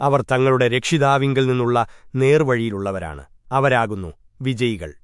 അവർ തങ്ങളുടെ രക്ഷിതാവിങ്കിൽ നിന്നുള്ള നേർവഴിയിലുള്ളവരാണ്. അവരാകുന്നു വിജയികൾ.